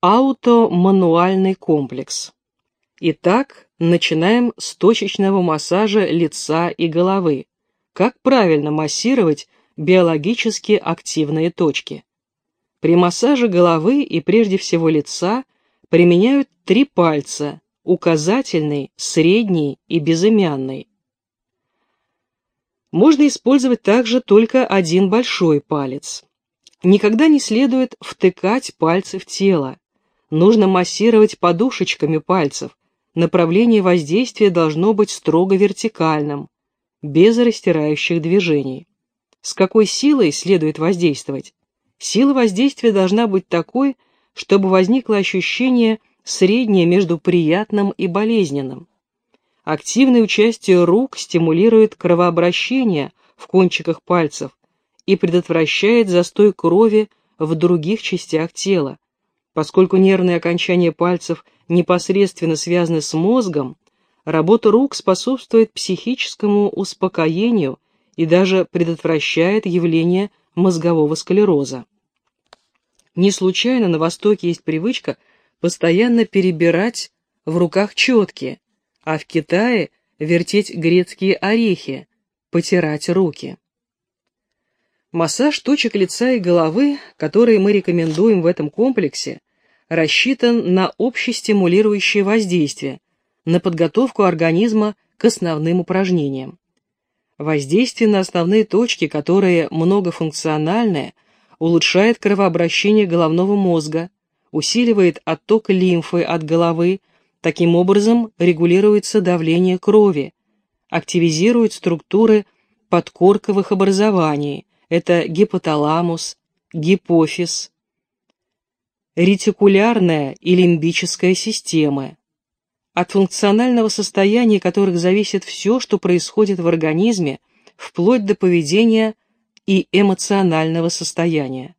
Аутомануальный комплекс. Итак, начинаем с точечного массажа лица и головы. Как правильно массировать биологически активные точки? При массаже головы и прежде всего лица применяют три пальца – указательный, средний и безымянный. Можно использовать также только один большой палец. Никогда не следует втыкать пальцы в тело. Нужно массировать подушечками пальцев. Направление воздействия должно быть строго вертикальным, без растирающих движений. С какой силой следует воздействовать? Сила воздействия должна быть такой, чтобы возникло ощущение среднее между приятным и болезненным. Активное участие рук стимулирует кровообращение в кончиках пальцев и предотвращает застой крови в других частях тела. Поскольку нервные окончания пальцев непосредственно связаны с мозгом, работа рук способствует психическому успокоению и даже предотвращает явление мозгового склероза. Не случайно на Востоке есть привычка постоянно перебирать в руках четки, а в Китае вертеть грецкие орехи, потирать руки. Массаж точек лица и головы, который мы рекомендуем в этом комплексе, рассчитан на общестимулирующее воздействие, на подготовку организма к основным упражнениям. Воздействие на основные точки, которые многофункциональные, улучшает кровообращение головного мозга, усиливает отток лимфы от головы, таким образом регулируется давление крови, активизирует структуры подкорковых образований, это гипоталамус, гипофиз, ретикулярная и лимбическая системы, от функционального состояния которых зависит все, что происходит в организме, вплоть до поведения и эмоционального состояния.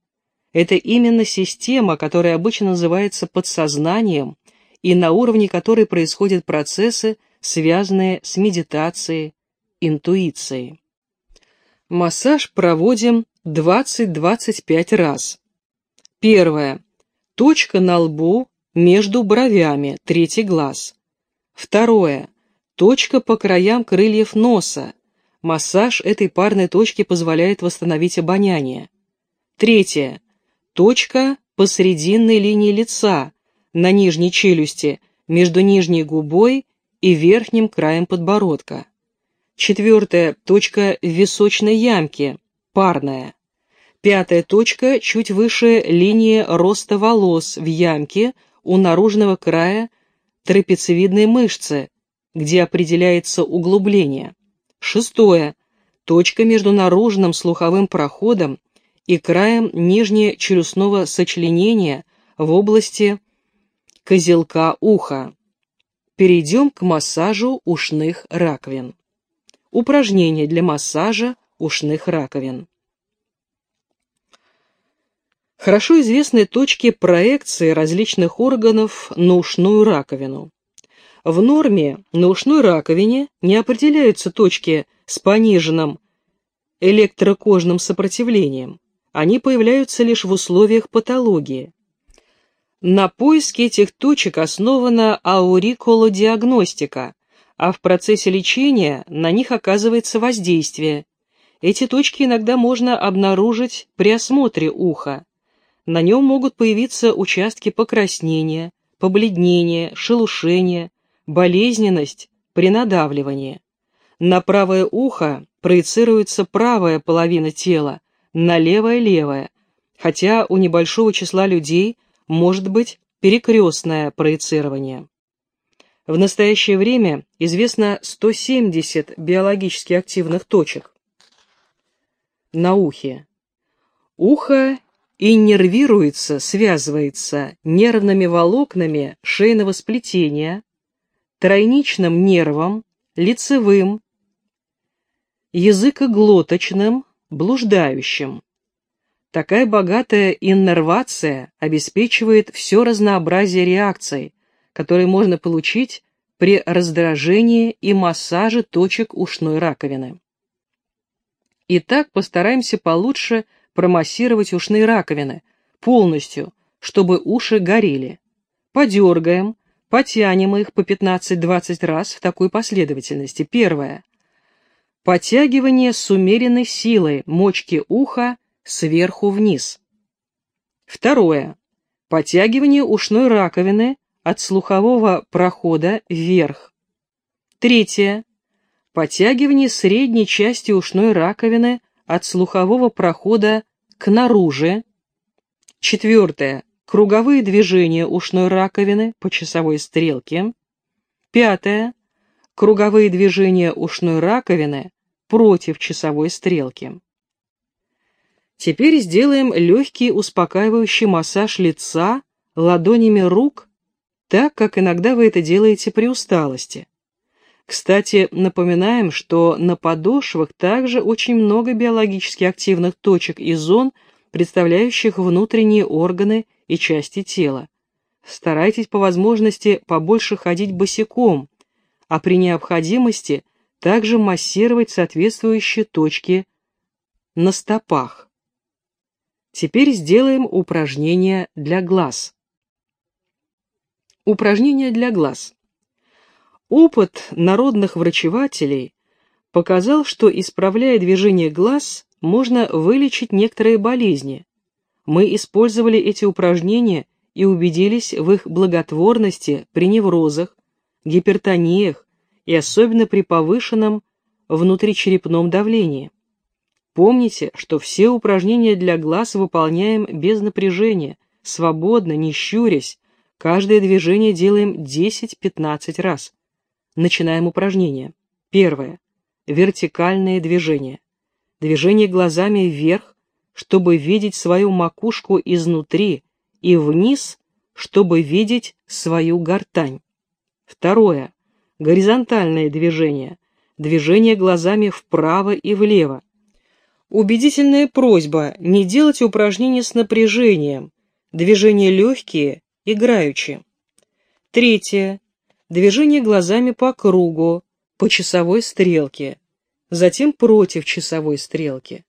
Это именно система, которая обычно называется подсознанием, и на уровне которой происходят процессы, связанные с медитацией, интуицией. Массаж проводим 20-25 раз. Первое. Точка на лбу между бровями, третий глаз. Второе. Точка по краям крыльев носа. Массаж этой парной точки позволяет восстановить обоняние. Третье. Точка посрединной линии лица, на нижней челюсти, между нижней губой и верхним краем подбородка. Четвертая. Точка в височной ямке, парная. Пятая точка чуть выше линии роста волос в ямке у наружного края трапециевидной мышцы, где определяется углубление. Шестое. Точка между наружным слуховым проходом и краем нижнечелюстного сочленения в области козелка уха. Перейдем к массажу ушных раковин. Упражнение для массажа ушных раковин. Хорошо известны точки проекции различных органов на ушную раковину. В норме на ушной раковине не определяются точки с пониженным электрокожным сопротивлением. Они появляются лишь в условиях патологии. На поиске этих точек основана ауриколодиагностика, а в процессе лечения на них оказывается воздействие. Эти точки иногда можно обнаружить при осмотре уха. На нем могут появиться участки покраснения, побледнения, шелушения, болезненность при надавливании. На правое ухо проецируется правая половина тела, на левое – левое, хотя у небольшого числа людей может быть перекрестное проецирование. В настоящее время известно 170 биологически активных точек на ухе. Ухо иннервируется, связывается нервными волокнами шейного сплетения, тройничным нервом, лицевым, языкоглоточным, блуждающим. Такая богатая иннервация обеспечивает все разнообразие реакций, которые можно получить при раздражении и массаже точек ушной раковины. Итак, постараемся получше промассировать ушные раковины, полностью, чтобы уши горели. Подергаем, потянем их по 15-20 раз в такой последовательности. Первое. Подтягивание с умеренной силой мочки уха сверху вниз. Второе. Подтягивание ушной раковины от слухового прохода вверх. Третье. Подтягивание средней части ушной раковины от слухового прохода к наружи. Четвертое. Круговые движения ушной раковины по часовой стрелке. Пятое. Круговые движения ушной раковины против часовой стрелки. Теперь сделаем легкий успокаивающий массаж лица ладонями рук, так, как иногда вы это делаете при усталости. Кстати, напоминаем, что на подошвах также очень много биологически активных точек и зон, представляющих внутренние органы и части тела. Старайтесь по возможности побольше ходить босиком, а при необходимости также массировать соответствующие точки на стопах. Теперь сделаем упражнение для глаз. Упражнение для глаз. Опыт народных врачевателей показал, что, исправляя движение глаз, можно вылечить некоторые болезни. Мы использовали эти упражнения и убедились в их благотворности при неврозах, гипертониях и особенно при повышенном внутричерепном давлении. Помните, что все упражнения для глаз выполняем без напряжения, свободно, не щурясь, каждое движение делаем 10-15 раз. Начинаем упражнение. Первое. Вертикальные движения. Движение глазами вверх, чтобы видеть свою макушку изнутри, и вниз, чтобы видеть свою гортань. Второе. Горизонтальное движение. Движение глазами вправо и влево. Убедительная просьба не делать упражнения с напряжением. Движения легкие, играючи. Третье. Движение глазами по кругу, по часовой стрелке, затем против часовой стрелки.